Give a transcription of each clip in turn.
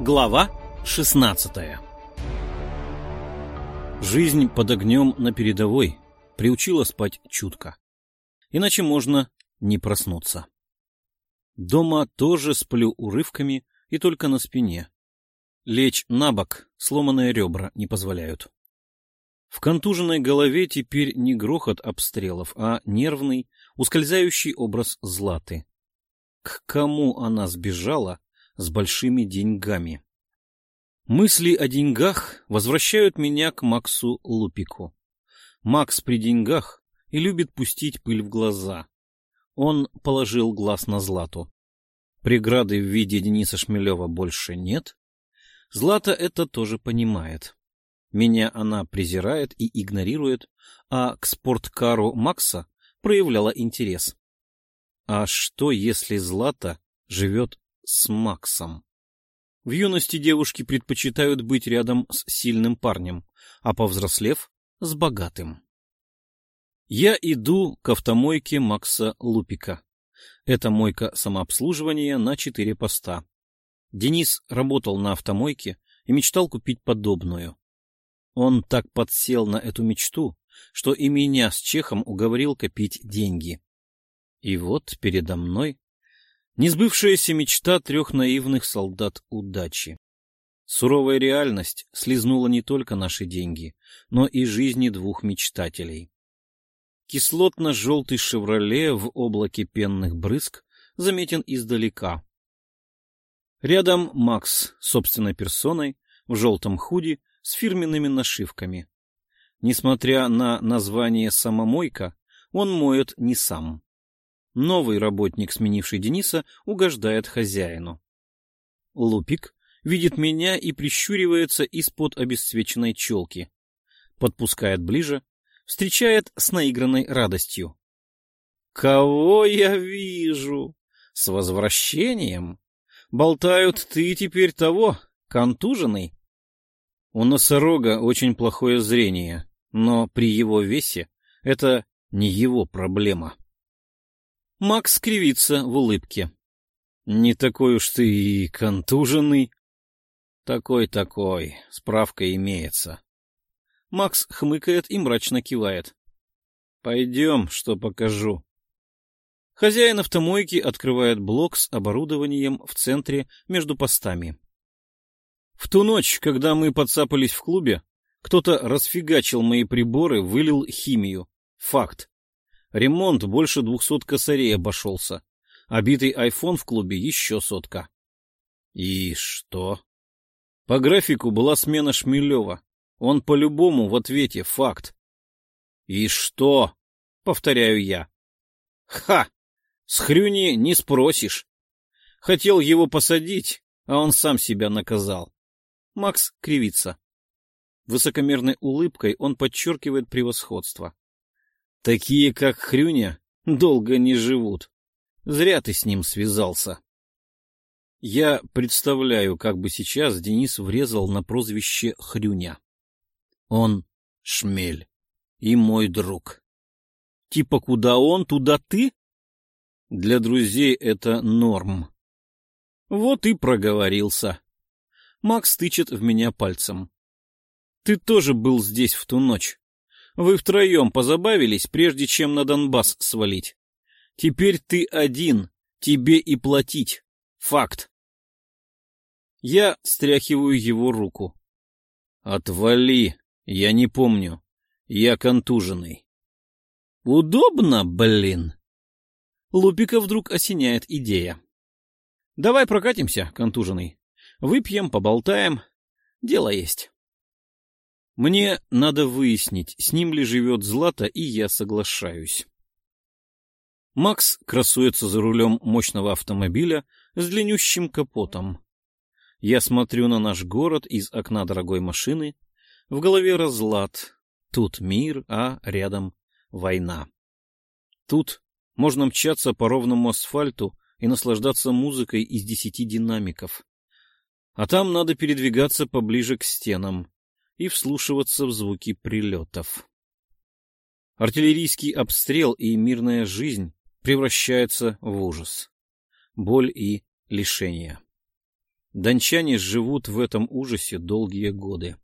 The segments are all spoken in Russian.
Глава 16 Жизнь под огнем на передовой приучила спать чутко. Иначе можно не проснуться. Дома тоже сплю урывками и только на спине. Лечь на бок сломанные ребра не позволяют. В контуженной голове теперь не грохот обстрелов, а нервный, ускользающий образ Златы. К кому она сбежала с большими деньгами? Мысли о деньгах возвращают меня к Максу Лупику. Макс при деньгах и любит пустить пыль в глаза. Он положил глаз на Злату. Преграды в виде Дениса Шмелева больше нет. Злата это тоже понимает. Меня она презирает и игнорирует, а к спорткару Макса проявляла интерес. А что, если Злата живет с Максом? В юности девушки предпочитают быть рядом с сильным парнем, а повзрослев — с богатым. Я иду к автомойке Макса Лупика. Это мойка самообслуживания на четыре поста. Денис работал на автомойке и мечтал купить подобную. Он так подсел на эту мечту, что и меня с Чехом уговорил копить деньги. И вот передо мной несбывшаяся мечта трех наивных солдат удачи. Суровая реальность слезнула не только наши деньги, но и жизни двух мечтателей. Кислотно-желтый «Шевроле» в облаке пенных брызг заметен издалека. Рядом Макс собственной персоной в желтом худи с фирменными нашивками. Несмотря на название «самомойка», он моет не сам. Новый работник, сменивший Дениса, угождает хозяину. Лупик видит меня и прищуривается из-под обесцвеченной челки. Подпускает ближе, встречает с наигранной радостью. «Кого я вижу? С возвращением? Болтают, ты теперь того, контуженный?» У носорога очень плохое зрение, но при его весе это не его проблема. Макс кривится в улыбке. «Не такой уж ты и контуженный». «Такой-такой, справка имеется». Макс хмыкает и мрачно кивает. «Пойдем, что покажу». Хозяин автомойки открывает блок с оборудованием в центре между постами. В ту ночь, когда мы подцапались в клубе, кто-то расфигачил мои приборы, вылил химию. Факт. Ремонт больше двухсот косарей обошелся. Обитый айфон в клубе еще сотка. И что? По графику была смена Шмелева. Он по-любому в ответе факт. И что? Повторяю я. Ха! С хрюни не спросишь. Хотел его посадить, а он сам себя наказал. Макс кривится. Высокомерной улыбкой он подчеркивает превосходство. Такие, как Хрюня, долго не живут. Зря ты с ним связался. Я представляю, как бы сейчас Денис врезал на прозвище Хрюня. Он шмель и мой друг. Типа куда он, туда ты? Для друзей это норм. Вот и проговорился. Макс тычет в меня пальцем. Ты тоже был здесь в ту ночь. Вы втроем позабавились, прежде чем на Донбасс свалить. Теперь ты один, тебе и платить. Факт. Я стряхиваю его руку. Отвали, я не помню. Я контуженный. Удобно, блин. Лупика вдруг осеняет идея. Давай прокатимся, контуженный. Выпьем, поболтаем. Дело есть. Мне надо выяснить, с ним ли живет Злата, и я соглашаюсь. Макс красуется за рулем мощного автомобиля с длиннющим капотом. Я смотрю на наш город из окна дорогой машины в голове разлад. Тут мир, а рядом война. Тут можно мчаться по ровному асфальту и наслаждаться музыкой из десяти динамиков. А там надо передвигаться поближе к стенам и вслушиваться в звуки прилетов. Артиллерийский обстрел и мирная жизнь превращаются в ужас, боль и лишение. Дончане живут в этом ужасе долгие годы.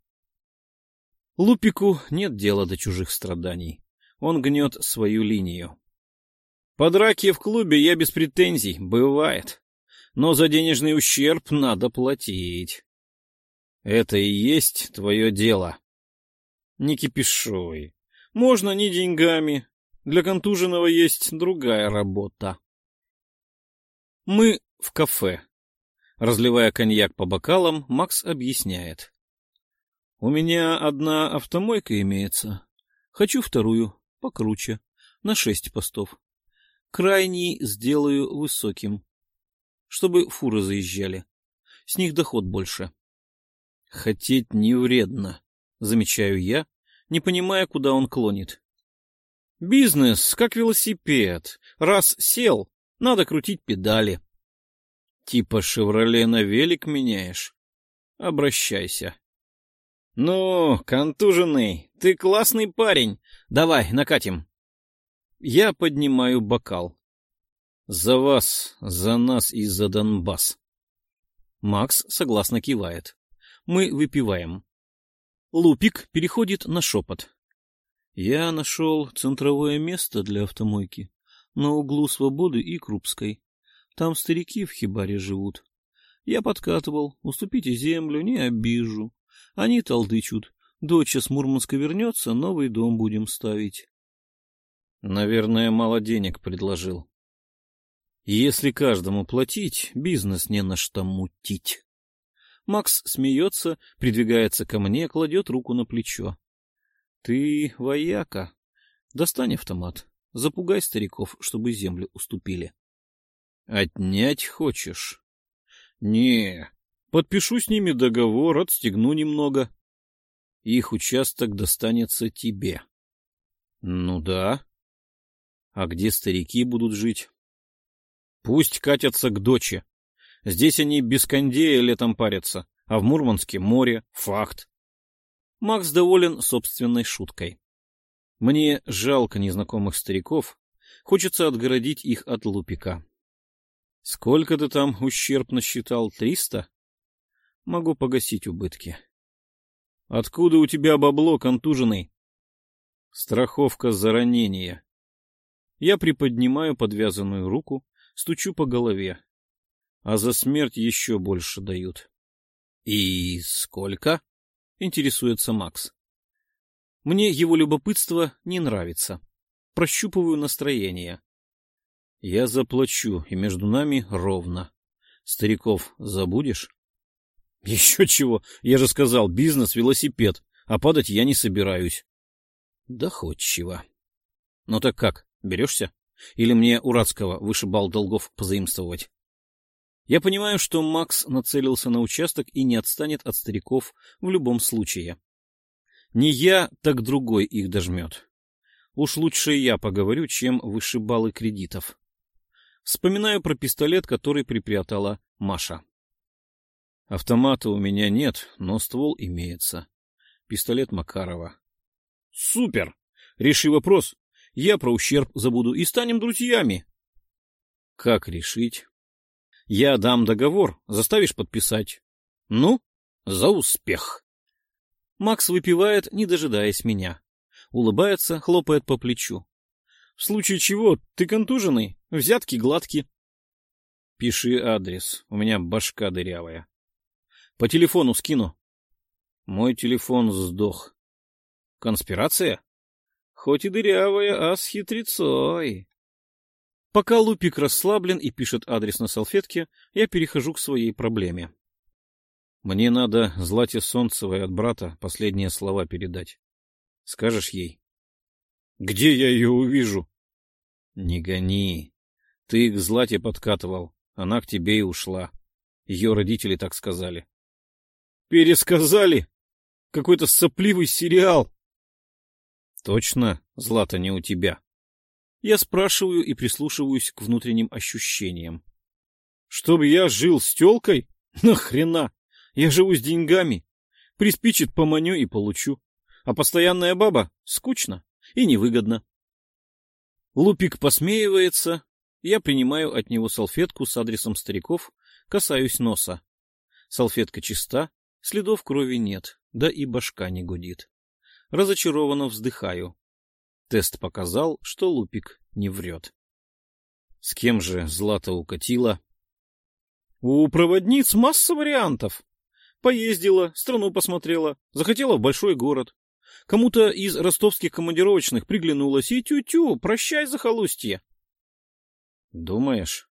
Лупику нет дела до чужих страданий. Он гнет свою линию. По драке в клубе я без претензий, бывает. Но за денежный ущерб надо платить. Это и есть твое дело. Не кипишуй. Можно не деньгами. Для контуженного есть другая работа. Мы в кафе. Разливая коньяк по бокалам, Макс объясняет. У меня одна автомойка имеется. Хочу вторую, покруче, на шесть постов. Крайний сделаю высоким, чтобы фуры заезжали. С них доход больше. Хотеть не вредно, замечаю я, не понимая, куда он клонит. Бизнес, как велосипед. Раз сел, надо крутить педали. Типа «Шевроле» на велик меняешь? Обращайся. Ну, контуженный, ты классный парень. Давай, накатим. Я поднимаю бокал. За вас, за нас и за Донбасс. Макс согласно кивает. Мы выпиваем. Лупик переходит на шепот. Я нашел центровое место для автомойки на углу Свободы и Крупской. Там старики в хибаре живут. Я подкатывал, уступите землю, не обижу. Они толдычут. Доча с Мурманска вернется, новый дом будем ставить. Наверное, мало денег предложил. Если каждому платить, бизнес не на что мутить. Макс смеется, придвигается ко мне, кладет руку на плечо. — Ты вояка. Достань автомат. Запугай стариков, чтобы землю уступили. — Отнять хочешь? — Не. Подпишу с ними договор, отстегну немного. Их участок достанется тебе. — Ну да. А где старики будут жить? — Пусть катятся к доче. Здесь они без кондея летом парятся, а в Мурманске море, факт. Макс доволен собственной шуткой. Мне жалко незнакомых стариков, хочется отгородить их от лупика. Сколько ты там ущерб насчитал? Триста? Могу погасить убытки. Откуда у тебя бабло, контуженный? Страховка за ранение. Я приподнимаю подвязанную руку, стучу по голове а за смерть еще больше дают. — И сколько? — интересуется Макс. Мне его любопытство не нравится. Прощупываю настроение. Я заплачу, и между нами ровно. Стариков забудешь? — Еще чего? Я же сказал, бизнес — велосипед, а падать я не собираюсь. — Доходчиво. — Ну так как, берешься? Или мне Урадского вышибал долгов позаимствовать? Я понимаю, что Макс нацелился на участок и не отстанет от стариков в любом случае. Не я, так другой их дожмет. Уж лучше я поговорю, чем вышибалы кредитов. Вспоминаю про пистолет, который припрятала Маша. Автомата у меня нет, но ствол имеется. Пистолет Макарова. Супер! Реши вопрос. Я про ущерб забуду и станем друзьями. Как решить? Я дам договор, заставишь подписать. Ну, за успех. Макс выпивает, не дожидаясь меня. Улыбается, хлопает по плечу. В случае чего, ты контуженный, взятки гладки. Пиши адрес, у меня башка дырявая. По телефону скину. Мой телефон сдох. Конспирация? Хоть и дырявая, а с хитрецой. Пока Лупик расслаблен и пишет адрес на салфетке, я перехожу к своей проблеме. Мне надо Злате Солнцевой от брата последние слова передать. Скажешь ей? Где я ее увижу? Не гони. Ты к Злате подкатывал, она к тебе и ушла. Ее родители так сказали. Пересказали? Какой-то сопливый сериал. Точно, Злата не у тебя. Я спрашиваю и прислушиваюсь к внутренним ощущениям. Чтобы я жил с тёлкой? Нахрена? Я живу с деньгами. Приспичит, поманю и получу. А постоянная баба? Скучно. И невыгодно. Лупик посмеивается. Я принимаю от него салфетку с адресом стариков, касаюсь носа. Салфетка чиста, следов крови нет, да и башка не гудит. Разочарованно вздыхаю. Тест показал, что Лупик не врет. С кем же Злата укатила? У проводниц масса вариантов. Поездила, страну посмотрела, захотела в большой город. Кому-то из ростовских командировочных приглянулось, и тю-тю, прощай, захолустье. Думаешь?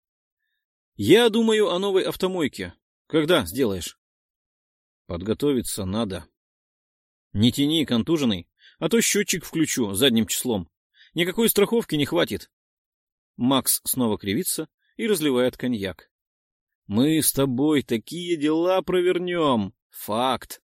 Я думаю о новой автомойке. Когда сделаешь? Подготовиться надо. Не тяни, контуженный, а то счетчик включу задним числом. Никакой страховки не хватит. Макс снова кривится и разливает коньяк. Мы с тобой такие дела провернем. Факт.